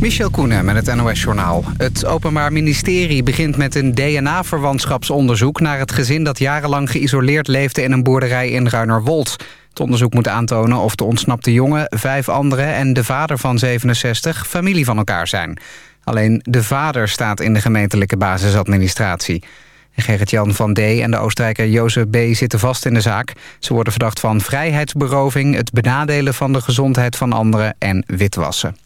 Michel Koenen met het NOS-journaal. Het Openbaar Ministerie begint met een DNA-verwantschapsonderzoek... naar het gezin dat jarenlang geïsoleerd leefde in een boerderij in Ruinerwold. Het onderzoek moet aantonen of de ontsnapte jongen, vijf anderen... en de vader van 67 familie van elkaar zijn. Alleen de vader staat in de gemeentelijke basisadministratie. Gerrit-Jan van D. en de Oostenrijker Jozef B. zitten vast in de zaak. Ze worden verdacht van vrijheidsberoving... het benadelen van de gezondheid van anderen en witwassen.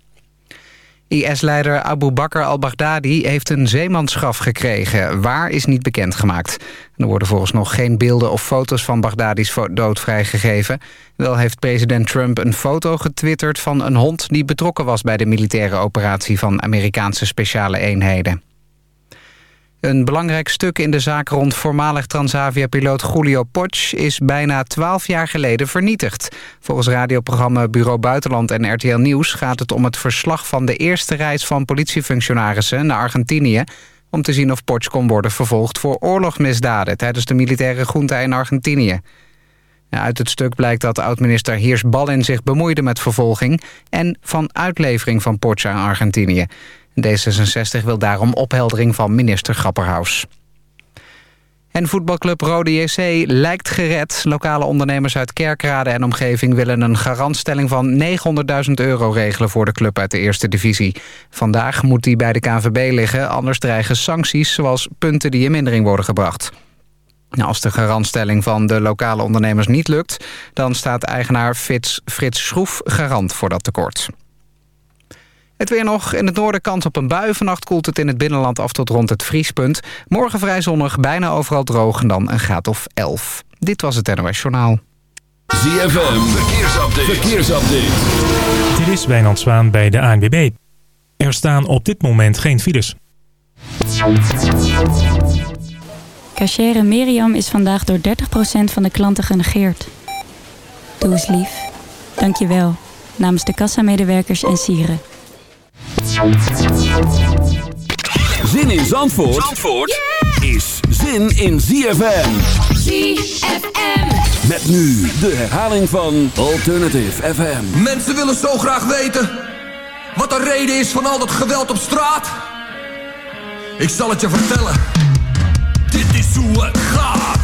IS-leider Abu Bakr al-Baghdadi heeft een zeemansgraf gekregen. Waar is niet bekendgemaakt. Er worden volgens nog geen beelden of foto's van Baghdadis dood vrijgegeven. Wel heeft president Trump een foto getwitterd van een hond... die betrokken was bij de militaire operatie van Amerikaanse speciale eenheden. Een belangrijk stuk in de zaak rond voormalig Transavia-piloot Julio Potsch is bijna twaalf jaar geleden vernietigd. Volgens radioprogramma Bureau Buitenland en RTL Nieuws gaat het om het verslag van de eerste reis van politiefunctionarissen naar Argentinië om te zien of Potsch kon worden vervolgd voor oorlogsmisdaden tijdens de militaire junta in Argentinië. Uit het stuk blijkt dat oud-minister Heers Ballin zich bemoeide met vervolging en van uitlevering van Potsch aan Argentinië. D66 wil daarom opheldering van minister Grapperhaus. En voetbalclub Rode JC lijkt gered. Lokale ondernemers uit Kerkrade en omgeving willen een garantstelling van 900.000 euro regelen voor de club uit de eerste divisie. Vandaag moet die bij de KNVB liggen, anders dreigen sancties zoals punten die in mindering worden gebracht. Nou, als de garantstelling van de lokale ondernemers niet lukt... dan staat eigenaar Frits, Frits Schroef garant voor dat tekort. Het weer nog. In het noorden kans op een bui. Vannacht koelt het in het binnenland af tot rond het vriespunt. Morgen vrij zonnig, bijna overal droog en dan een graad of 11. Dit was het NOS Journaal. ZFM, verkeersupdate. verkeersupdate. Dit is Wijnand Zwaan bij de ANWB. Er staan op dit moment geen files. Cachere Miriam is vandaag door 30% van de klanten genegeerd. Doe eens lief. Dank je wel. Namens de kassamedewerkers en sieren. Zin in Zandvoort, Zandvoort is zin in ZFM. ZFM. Met nu de herhaling van Alternative FM. Mensen willen zo graag weten wat de reden is van al dat geweld op straat. Ik zal het je vertellen. Dit is hoe het gaat.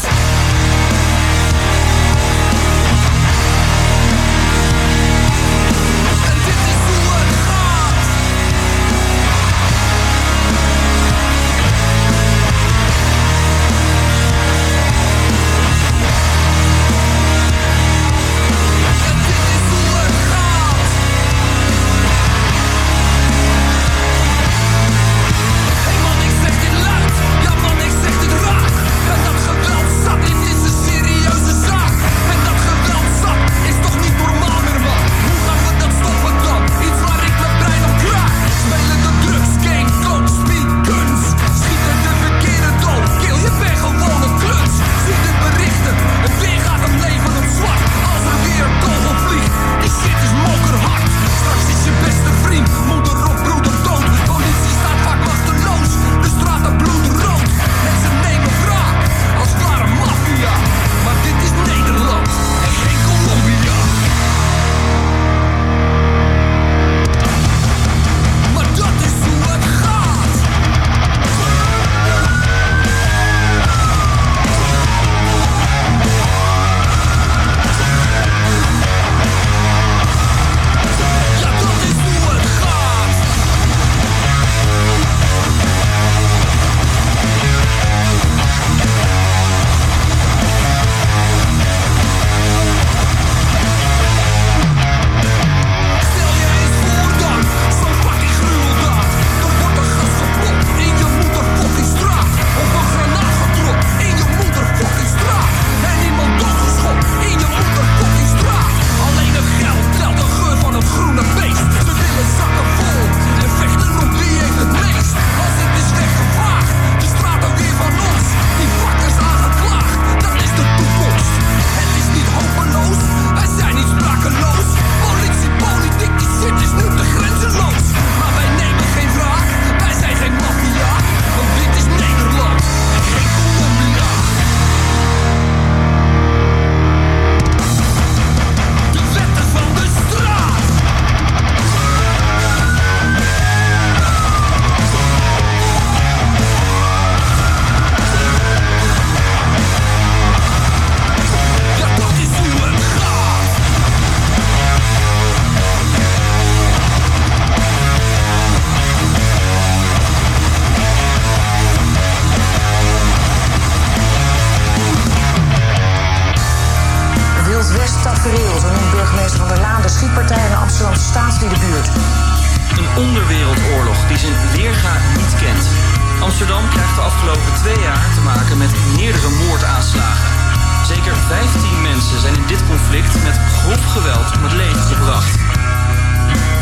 Geweld om het leven gebracht.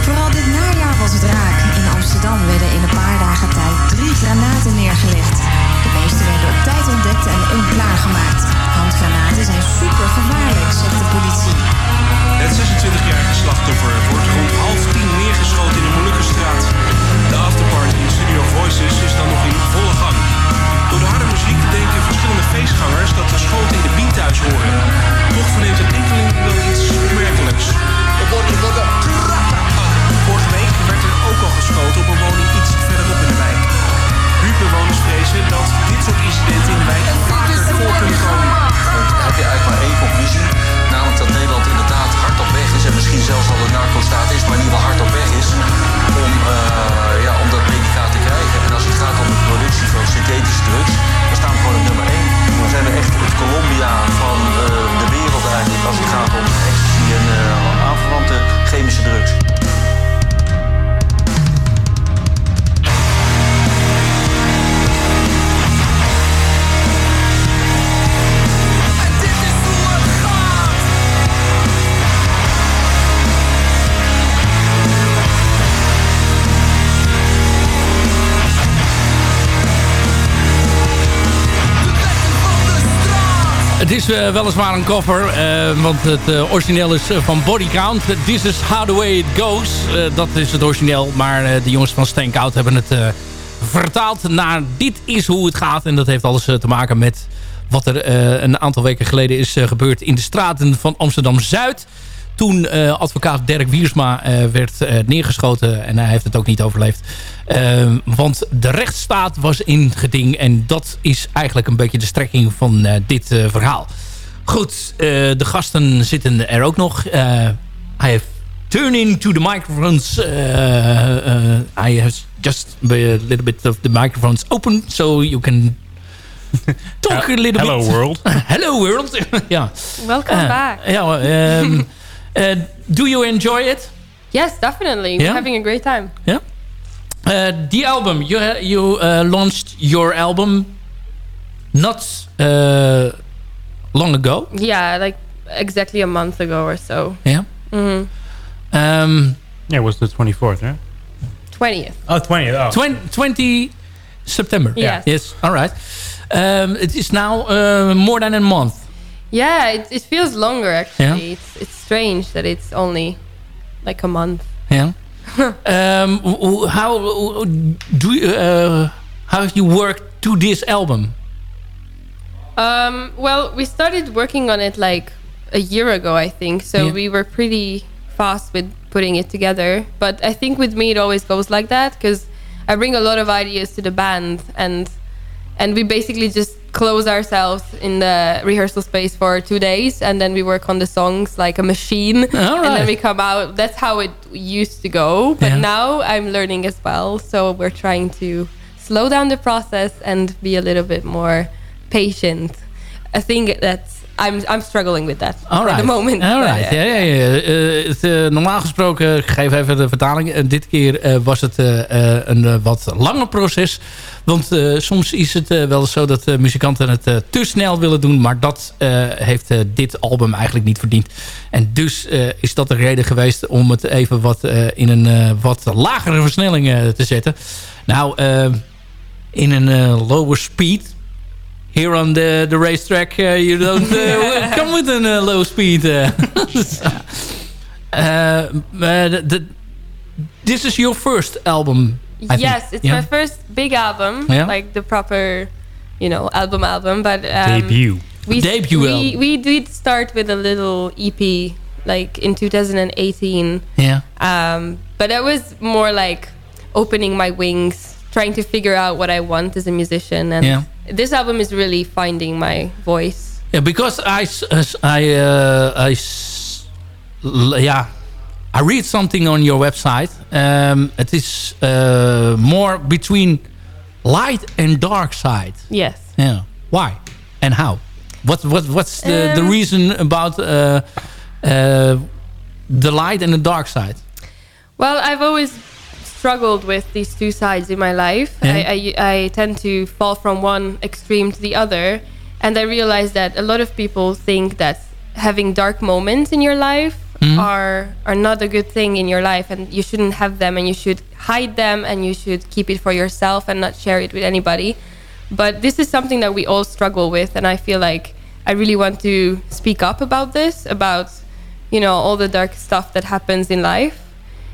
Vooral dit najaar was het raak. In Amsterdam werden in een paar dagen tijd drie granaten neergelegd. De meeste werden op tijd ontdekt en onklaargemaakt. Handgranaten zijn super gevaarlijk, zegt de politie. Het 26-jarige slachtoffer wordt rond half tien neergeschoten in de Molukkenstraat. De afterparty in Studio Voices is dan nog in volle gang. Door de harde muziek denken verschillende feestgangers dat de schoten in de biet thuis horen. Toch verneemt een enkeling wel incidenten in de wijk voor heb je eigenlijk maar één conclusie. Namelijk dat Nederland inderdaad hard op weg is. En misschien zelfs al een narco-staat is, maar ieder geval hard op weg is. Om, uh, ja, om dat medicaat te krijgen. En als het gaat om de productie van synthetische drugs, dan staan we gewoon op nummer 1. Dan zijn we echt het Colombia van uh, Het is uh, weliswaar een cover, uh, want het uh, origineel is van Body Count. This is how the way it goes. dat is het origineel, maar de jongens van Stankout hebben het vertaald naar dit is hoe het gaat. En dat heeft alles te maken met wat er een aantal weken geleden is gebeurd in de straten van Amsterdam-Zuid. Toen advocaat Dirk Wiersma werd neergeschoten en hij heeft het ook niet overleefd. want de rechtsstaat was in geding en dat is eigenlijk een beetje de strekking van dit verhaal. Goed, de gasten zitten er ook nog. Hij heeft turning to the microphones. I have just a little bit of the microphones open so you can talk a little Hello bit. world. Hello world. yeah. Welcome Uh, back. Um, uh, do you enjoy it? Yes, definitely. Yeah? We're having a great time. Yeah. Uh, the album you you uh, launched your album not uh, long ago. Yeah, like exactly a month ago or so. Yeah. hmm Um, Yeah, it was the 24th, right? 20th. Oh, 20th. Oh. 20, 20 September. Yes. Yes. All right. Um, it is now uh, more than a month. Yeah, it, it feels longer actually. Yeah? It's it's strange that it's only like a month. Yeah. um, how do you, uh, how have you worked to this album? Um, well, we started working on it like a year ago, I think. So Yeah. we were pretty fast with putting it together. But I think with me, it always goes like that because I bring a lot of ideas to the band, and and we basically just close ourselves in the rehearsal space for two days, and then we work on the songs like a machine, and then we come out. That's how it used to go. But Yeah. now I'm learning as well, so we're trying to slow down the process and be a little bit more patient. I think that's I'm I'm struggling with that All at the moment. All right. yeah. Ja, ja, ja. Eh, het, eh, normaal gesproken, ik geef even de vertaling. En dit keer eh, was het een wat langer proces. Want eh, soms is het eh, wel zo dat eh, muzikanten het te snel willen doen. Maar dat heeft dit album eigenlijk niet verdiend. En dus is dat de reden geweest om het even wat in een wat lagere versnelling te zetten. Nou, in een lower speed here on the, the racetrack, uh, you don't uh, come with a uh, low speed. This is your first album. I think. yes, it's Yeah? my first big album, Yeah? like the proper, you know, album album. But um, Debut. We Debut we, we did start with a little EP, like in 2018. Yeah. Um, but that was more like opening my wings, trying to figure out what I want as a musician. And Yeah. this album is really finding my voice. Yeah, because I I uh, I yeah, I read something on your website. Um, it is uh, more between light and dark side. Yes. Yeah. Why and how? What what what's the, the Um, reason about uh, uh, the light and the dark side? Well, I've always struggled with these two sides in my life. Yeah. I, I, I tend to fall from one extreme to the other. And I realized that a lot of people think that having dark moments in your life Mhm. are are not a good thing in your life and you shouldn't have them and you should hide them and you should keep it for yourself and not share it with anybody. But this is something that we all struggle with and I feel like I really want to speak up about this, about you know, all the dark stuff that happens in life.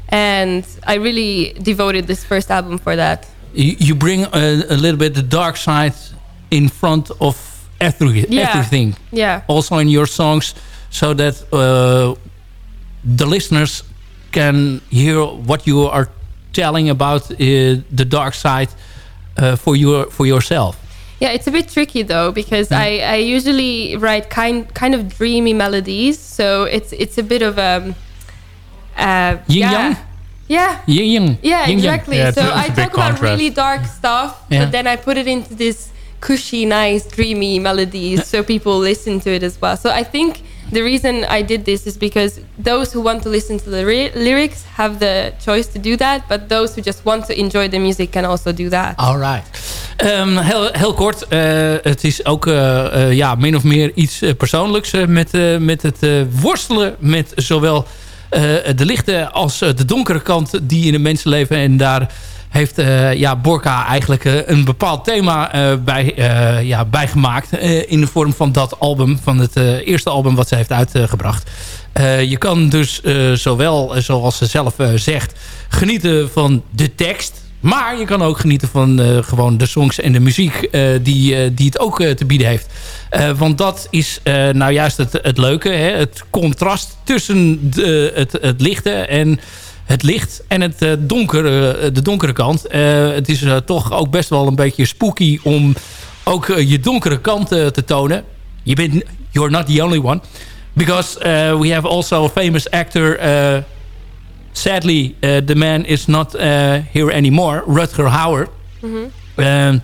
And I really devoted this first album for that. You, you bring a, a little bit the dark side in front of every, Yeah. everything. Yeah. Also in your songs, so that uh, the listeners can hear what you are telling about uh, the dark side uh, for your for yourself. Yeah, it's a bit tricky though because I, I usually write kind kind of dreamy melodies, so it's it's a bit of um uh Yin yeah. yang? Yeah. Yin yang. Yeah, Yin yang. exactly. so I talk about really dark stuff, Yeah. but then I put it into this cushy, nice, dreamy melodies so people listen to it as well. So I think the reason I did this is because those who want to listen to the lyrics have the choice to do that, but those who just want to enjoy the music can also do that. Alright. Ehm, heel, heel kort, eh, het is ook eh, eh, ja, min of meer iets persoonlijks met, met het worstelen met zowel de lichte als de donkere kant die in een mensenleven. En daar heeft eh, ja, Borka eigenlijk eh, een bepaald thema eh, bij, ja, bijgemaakt. in de vorm van dat album, van het eerste album wat ze heeft uitgebracht. Je kan dus zowel, zoals ze zelf zegt, genieten van de tekst. Maar je kan ook genieten van gewoon de songs en de muziek die, die het ook te bieden heeft. Want dat is nou juist het, het leuke. Hè? Het contrast tussen de, het, het lichte en het licht en het eh, donkere, eh, de donkere kant. Eh, het is toch ook best wel een beetje spooky om ook je donkere kant te tonen. Je bent, you're not the only one. Because uh, we have also a famous actor... Uh, sadly, uh, the man is not uh, here anymore, Rutger Hauer. Mhm. Um,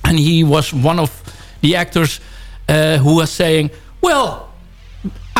and he was one of the actors uh, who was saying, well,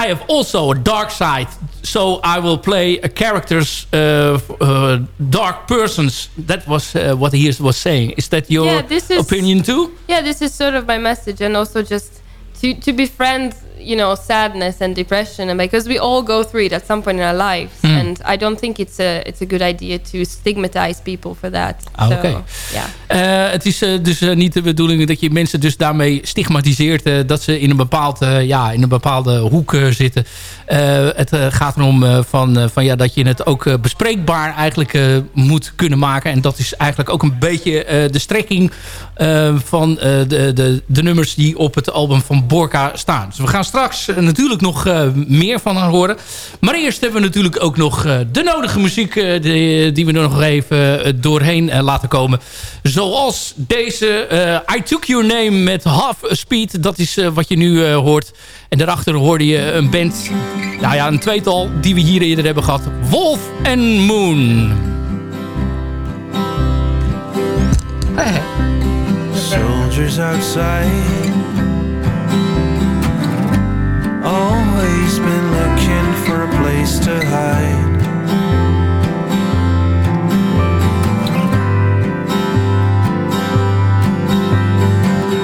I have also a dark side, so I will play a characters, uh, uh, dark persons. That was uh, what he was saying. Is that your Yeah, this is- opinion too? Yeah, this is sort of my message, and also just to to befriend, you know, sadness and depression, and because we all go through it at some point in our lives, Hmm. and I don't think it's a it's a good idea to stigmatize people for that. Ah, so. Yeah. Eh, het is eh, dus eh, niet de bedoeling dat je mensen dus daarmee stigmatiseert... dat ze in een, bepaald, ja, in een bepaalde hoek zitten. Het gaat erom van, van, ja, dat je het ook bespreekbaar eigenlijk moet kunnen maken. En dat is eigenlijk ook een beetje de strekking van de, de, de nummers die op het album van Borka staan. Dus we gaan straks eh, natuurlijk nog eh, meer van haar horen. Maar eerst hebben we natuurlijk ook nog eh, de nodige muziek... die, die we nog even doorheen laten komen. Zoals deze I Took Your Name met Half Speed. Dat is wat je nu hoort. En daarachter hoorde je een band, nou ja, een tweetal die we hier eerder hebben gehad. Wolf and Moon. Soldiers outside Always been looking for a place to hide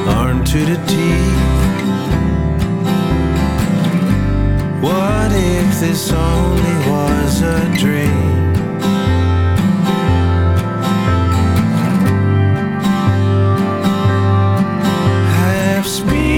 Armed to the teeth What if this only was a dream? Half speed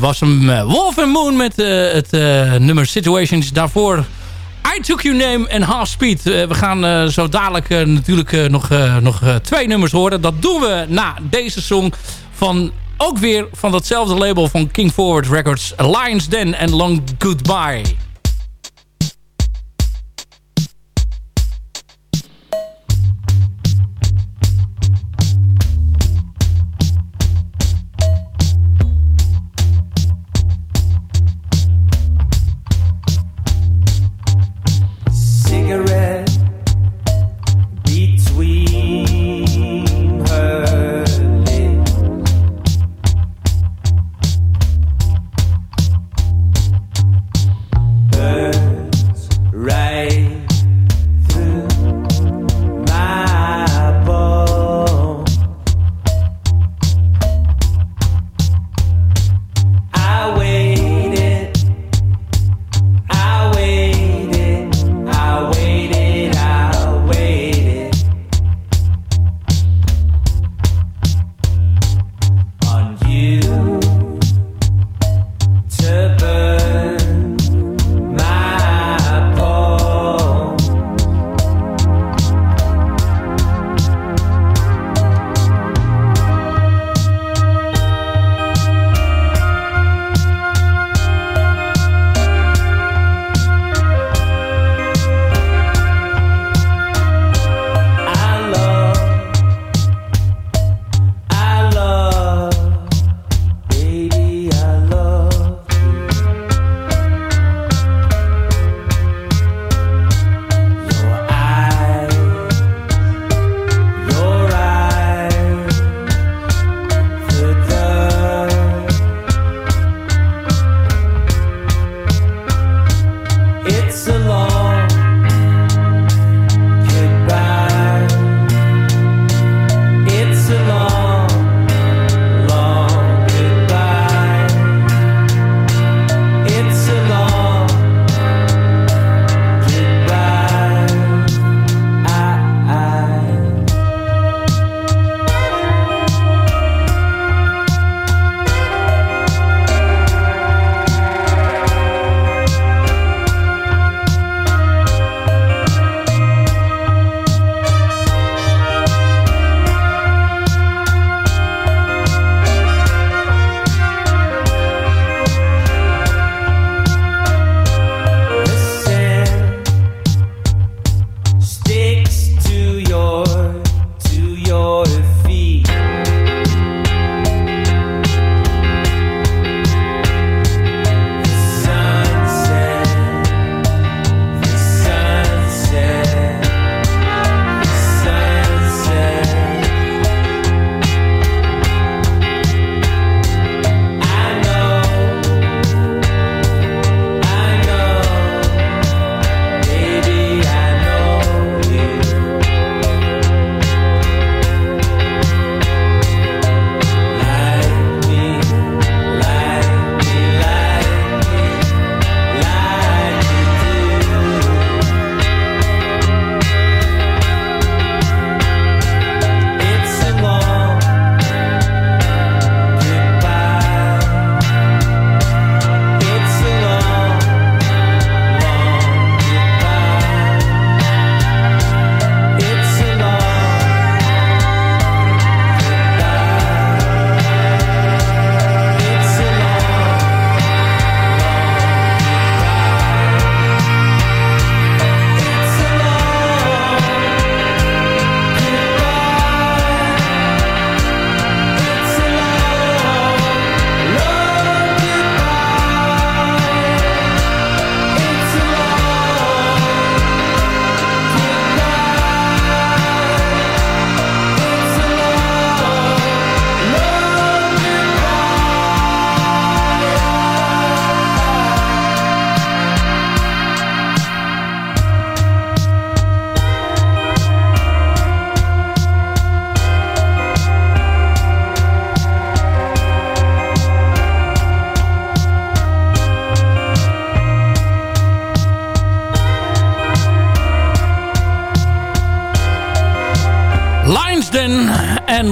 was hem eh, Wolf and Moon met uh, het uh, nummer Situations. Daarvoor I Took Your Name en Half Speed. we gaan zo dadelijk natuurlijk nog, nog twee nummers horen. Dat doen we na deze song van ook weer van datzelfde label van King Forward Records. Lions Den en Long Goodbye.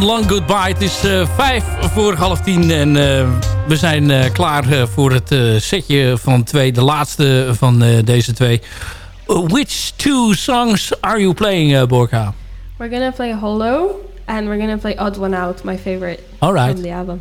Long Goodbye. Het is uh, vijf voor half tien en uh, we zijn uh, klaar voor het setje van twee, de laatste van deze twee. which two songs are you playing, Borka? We're gonna play Hollow and we're gonna play Odd One Out, my favorite All right. from the album.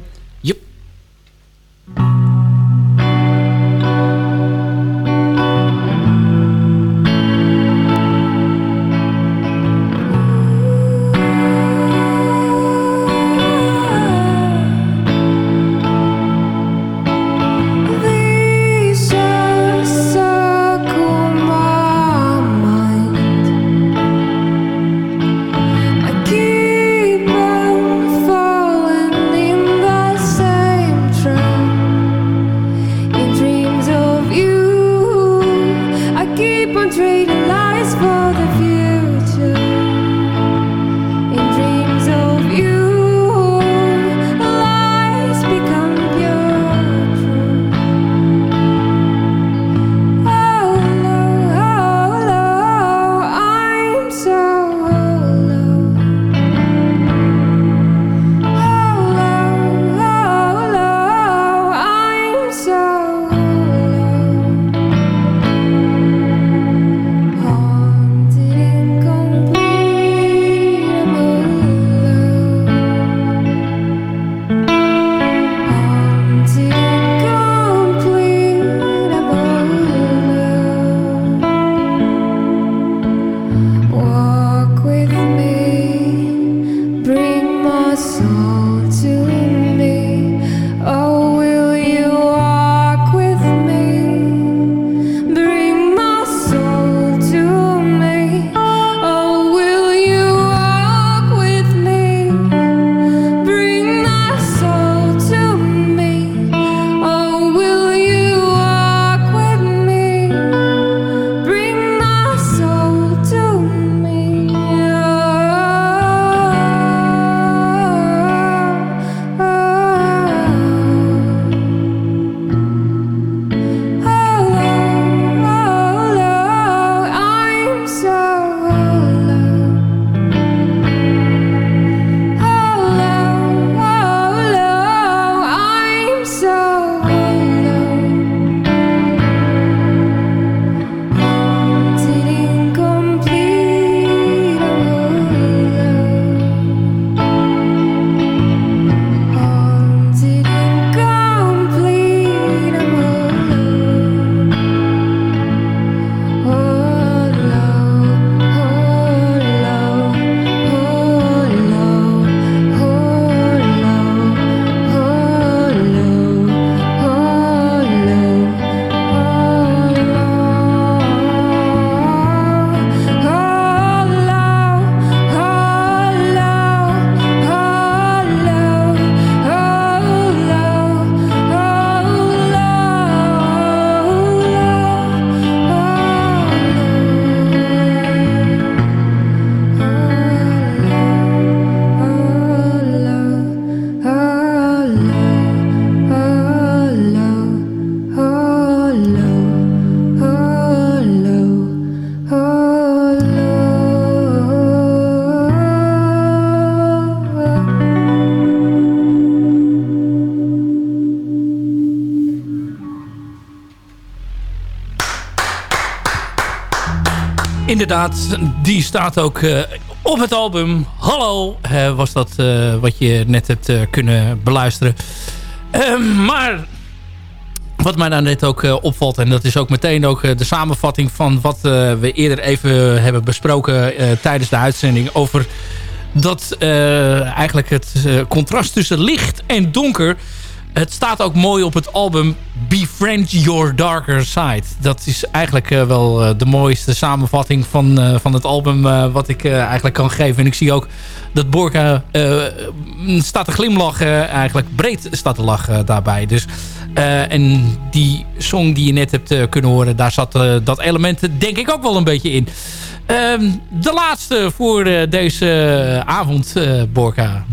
Inderdaad, die staat ook uh, op het album. Hallo, uh, was dat uh, wat je net hebt kunnen beluisteren. Ehm, maar wat mij daar net ook opvalt... en dat is ook meteen ook de samenvatting van wat we eerder even hebben besproken... tijdens de uitzending over dat eigenlijk het contrast tussen licht en donker het staat ook mooi op het album Befriend Your Darker Side. Dat is eigenlijk uh, wel uh, de mooiste samenvatting van, uh, van het album wat ik eigenlijk kan geven. En ik zie ook dat Borka staat te glimlachen, eigenlijk breed staat te lachen daarbij. Dus, en die song die je net hebt kunnen horen, daar zat dat element denk ik ook wel een beetje in. Ehm, de laatste voor deze avond, Borka.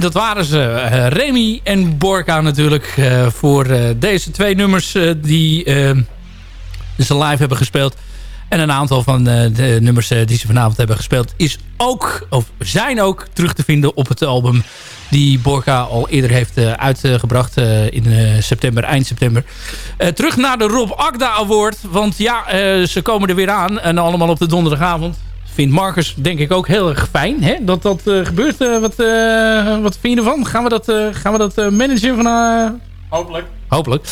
En dat waren ze. Uh, Remy en Borka natuurlijk. Uh, voor uh, deze twee nummers die ze live hebben gespeeld. En een aantal van de nummers die ze vanavond hebben gespeeld... Is ook, of zijn ook terug te vinden op het album... die Borka al eerder heeft uitgebracht in september, eind september. terug naar de Rob Agda Award. Want ja, ze komen er weer aan. En allemaal op de donderdagavond vindt Marcus denk ik ook heel erg fijn hè? dat dat uh, gebeurt. Uh, wat, uh, wat vind je ervan? Gaan we dat, gaan we dat managen van... Hopelijk. Hopelijk.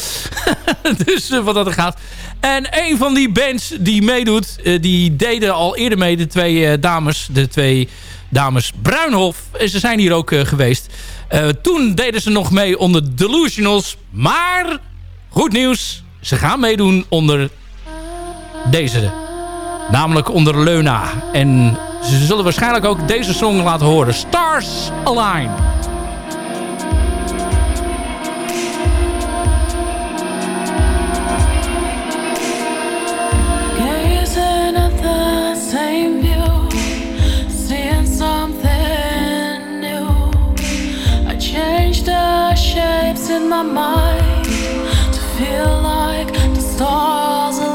dus wat dat er gaat. En een van die bands die meedoet, die deden al eerder mee, de twee dames, de twee dames Bruinhof. Ze zijn hier ook geweest. toen deden ze nog mee onder Delusionals. Maar, goed nieuws, ze gaan meedoen onder deze Namelijk onder Leuna. En ze zullen waarschijnlijk ook deze song laten horen. Stars Align. shapes in my mind to feel like the stars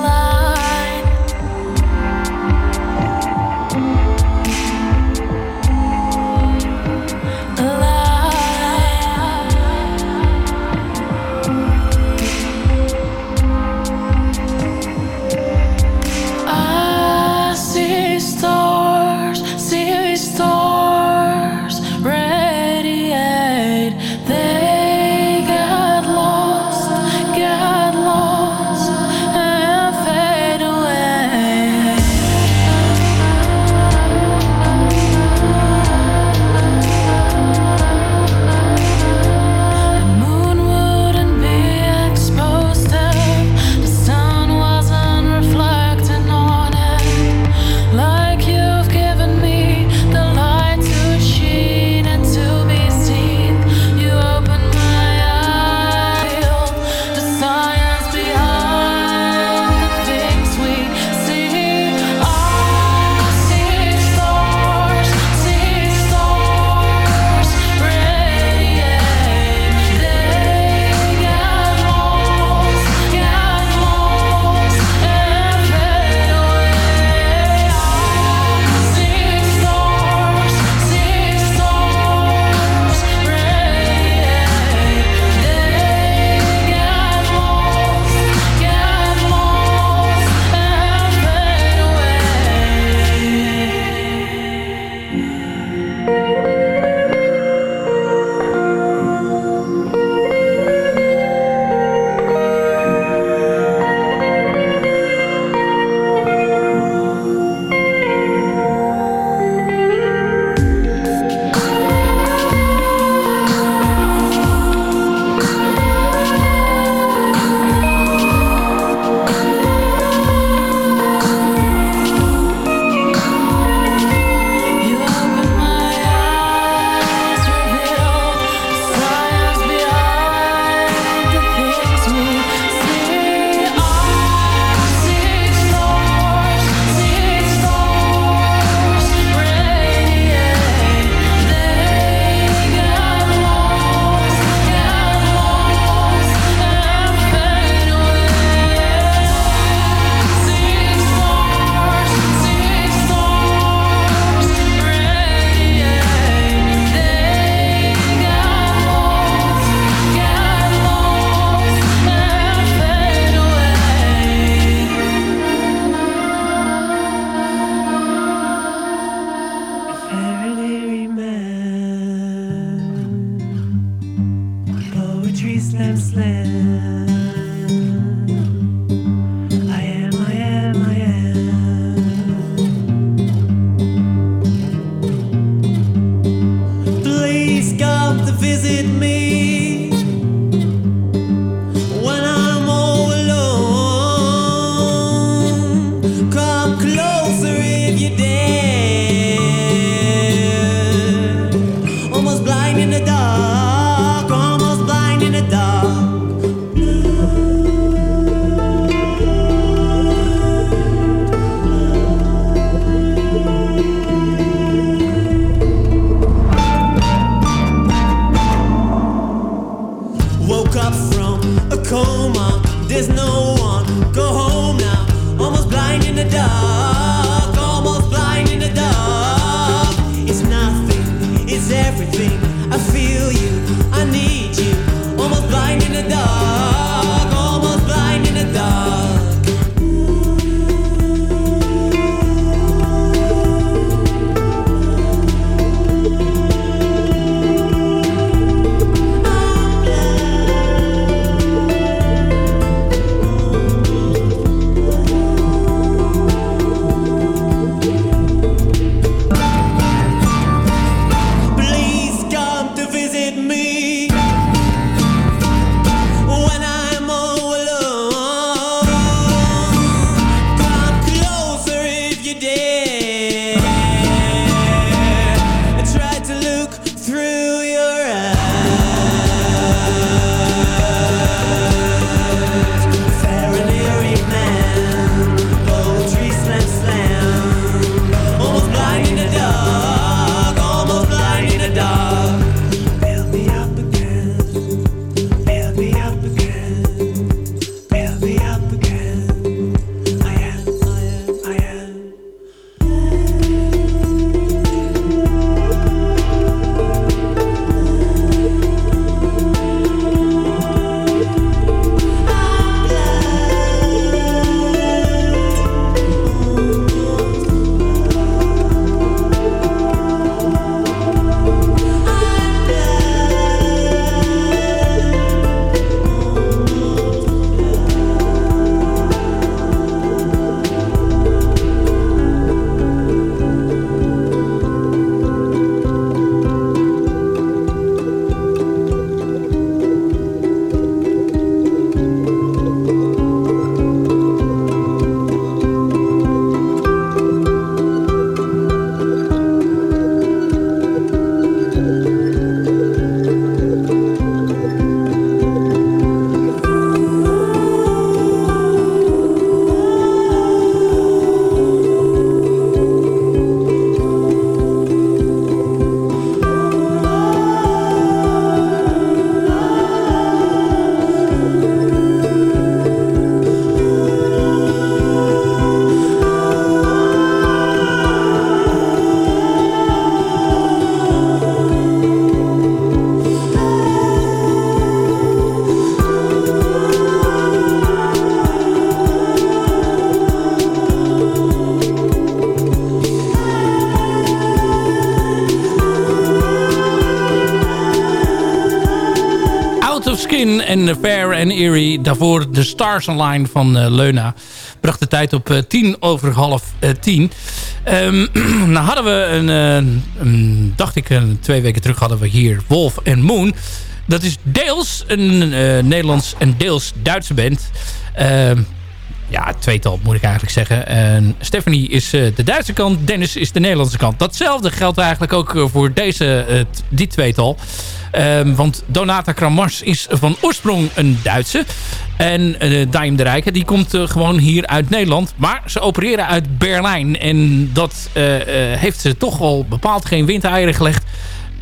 en Eerie. Daarvoor de Stars Online van uh, Leuna. Bracht de tijd op uh, tien over half uh, tien. Um, nou hadden we een, dacht ik, twee weken terug hadden we hier Wolf en Moon. Dat is deels een Nederlands en deels Duitse band. Ja, tweetal moet ik eigenlijk zeggen. En Stephanie is de Duitse kant, Dennis is de Nederlandse kant. Datzelfde geldt eigenlijk ook voor deze, uh, dit tweetal. Um, want Donata Kramars is van oorsprong een Duitse. En uh, Daim de Rijken, die komt gewoon hier uit Nederland. Maar ze opereren uit Berlijn. En dat heeft ze toch wel bepaald geen windeieren gelegd.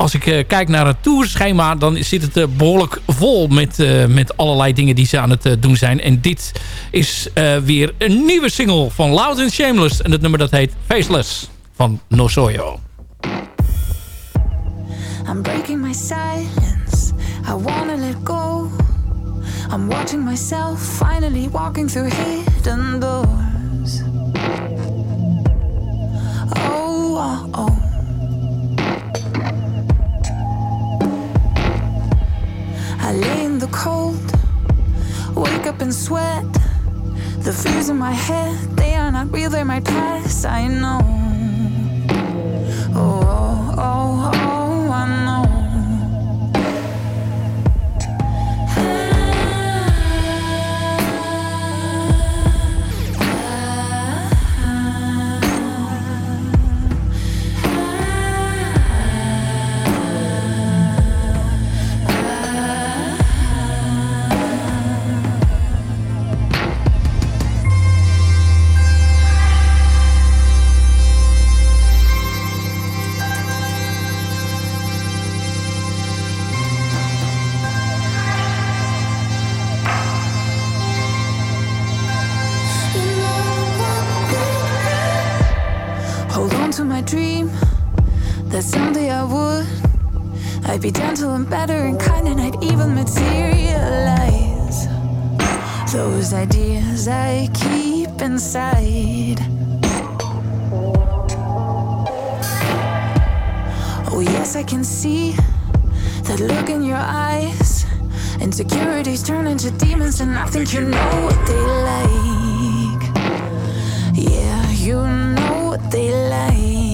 Als ik kijk naar het tourschema, dan zit het behoorlijk vol met, met allerlei dingen die ze aan het doen zijn. En dit is weer een nieuwe single van Loud and Shameless. En het nummer dat heet Faceless van Nosoyo. I'm breaking my silence. I wanna let go. I'm watching myself finally walking through hidden doors. Oh, oh, oh. I lay in the cold, wake up and sweat. The fears in my head, they are not real, they might pass, I know. Oh, oh, oh, I would. I'd be gentle and better and kind, and I'd even materialize those ideas I keep inside. Oh, yes, I can see that look in your eyes. Insecurities turn into demons, and I think you know what they like. Yeah, you know what they like.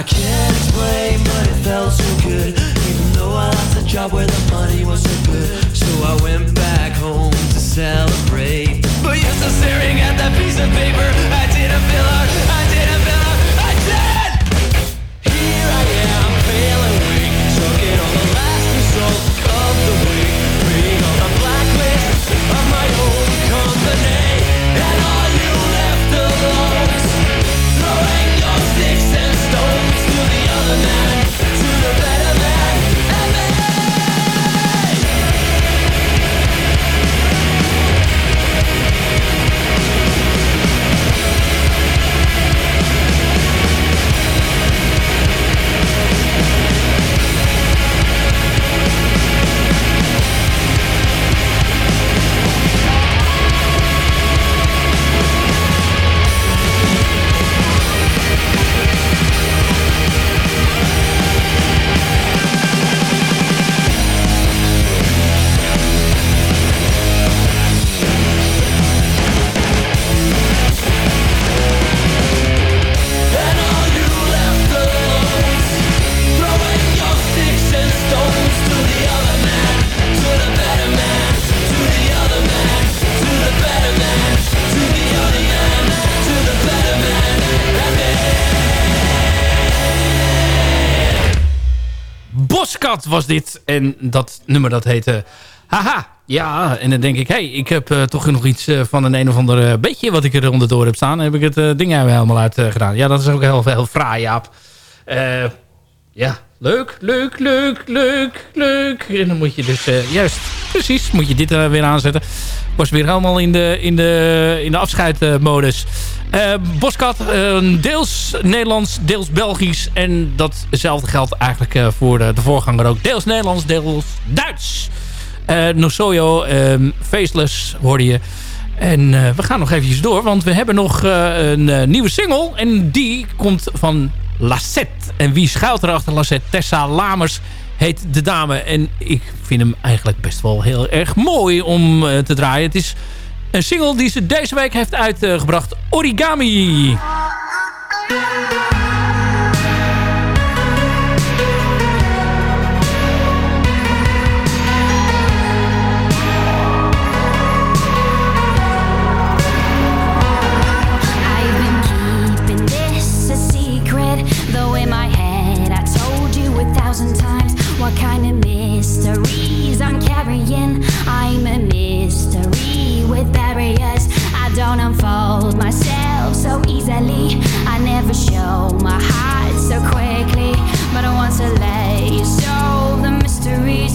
I can't explain, but it felt so good. Even though I lost a job where the money was so good. So I went back home to celebrate. But you're still staring at that piece of paper. I didn't fill out. Was dit. En dat nummer dat heette Haha. Ja, en dan denk ik, hey, ik heb uh, toch nog iets uh, van een een of ander uh, beetje wat ik er onderdoor heb staan. Heb ik het ding helemaal uit gedaan. Ja, dat is ook heel, heel fraai, Jaap. ja, leuk, leuk, leuk, leuk, leuk. En dan moet je dus, juist, precies, moet je dit weer aanzetten. Was weer helemaal in de, in de, in de afscheidmodus. Boskat, deels Nederlands, deels Belgisch. En datzelfde geldt eigenlijk voor de, de voorganger ook. Deels Nederlands, deels Duits. Uh, Nosoyo, um, Faceless hoorde je. En uh, we gaan nog eventjes door, want we hebben nog uh, een nieuwe single. En die komt van Lassette. En wie schuilt er achter Lassette? Tessa Lamers heet de dame. En ik vind hem eigenlijk best wel heel erg mooi om te draaien. Het is A single ze deze week heeft uitgebracht Origami. I've been deep secret though in my head I told you a thousand times what kind of mysteries I'm carrying I'm a Don't unfold myself so easily. I never show my heart so quickly, but I want to let you solve the mystery.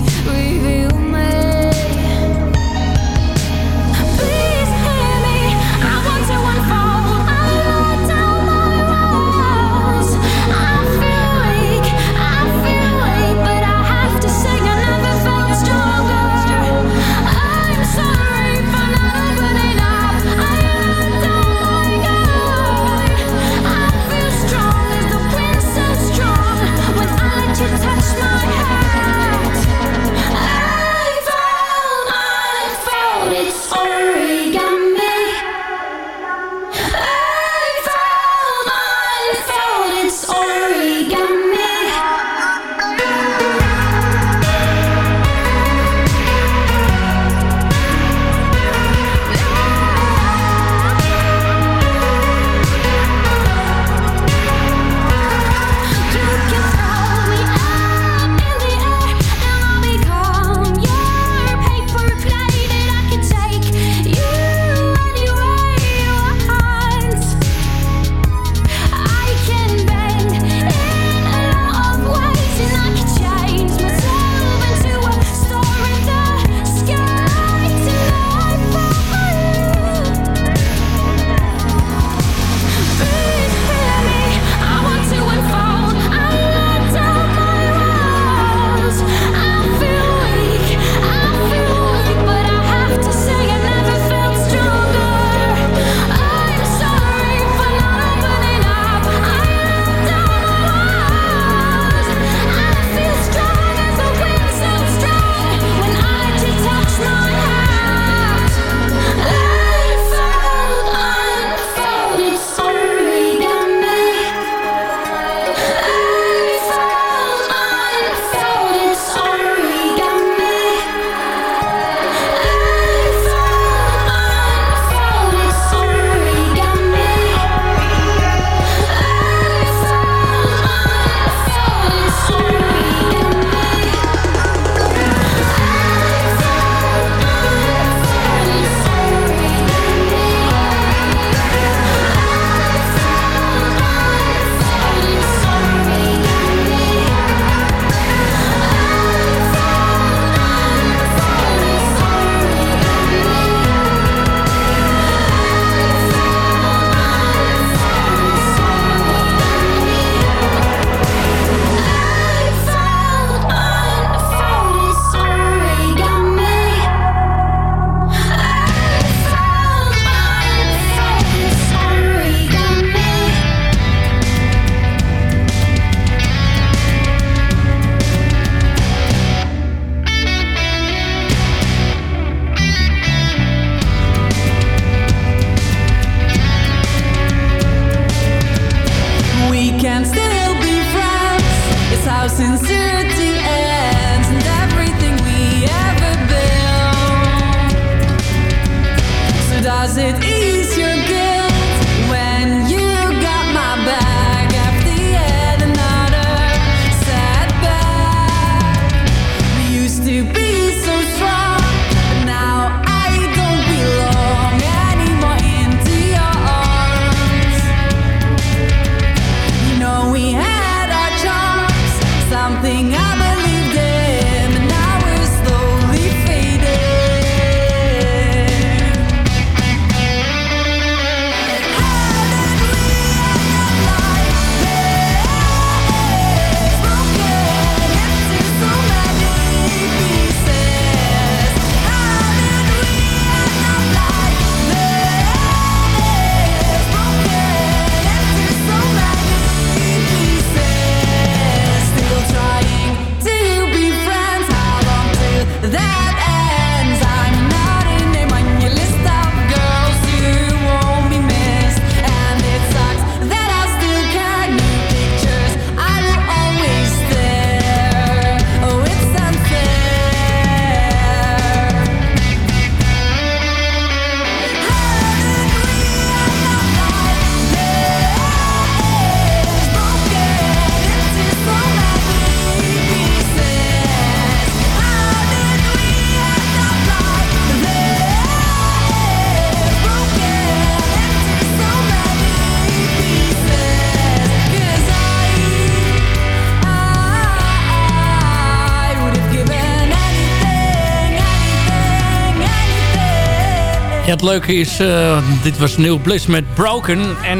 Het leuke is, uh, dit was Neil Bliss met Broken. En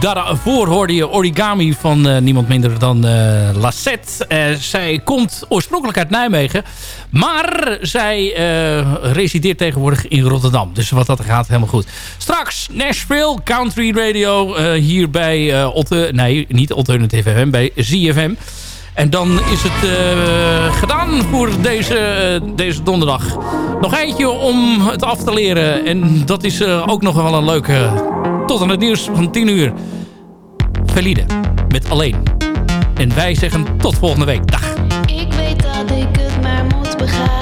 daarvoor hoorde je Origami van uh, niemand minder dan uh, Lassette. zij komt oorspronkelijk uit Nijmegen. Maar zij resideert tegenwoordig in Rotterdam. Dus wat dat gaat, helemaal goed. Straks Nashville Country Radio hier bij Otte... Nee, niet Alternative bij ZFM. En dan is het uh, gedaan voor deze, uh, deze donderdag. Nog eentje om het af te leren. En dat is uh, ook nog wel een leuke... Tot aan het nieuws van 10 uur. Valide. Met alleen. En wij zeggen tot volgende week. Dag. Ik weet dat ik het maar moet begaan.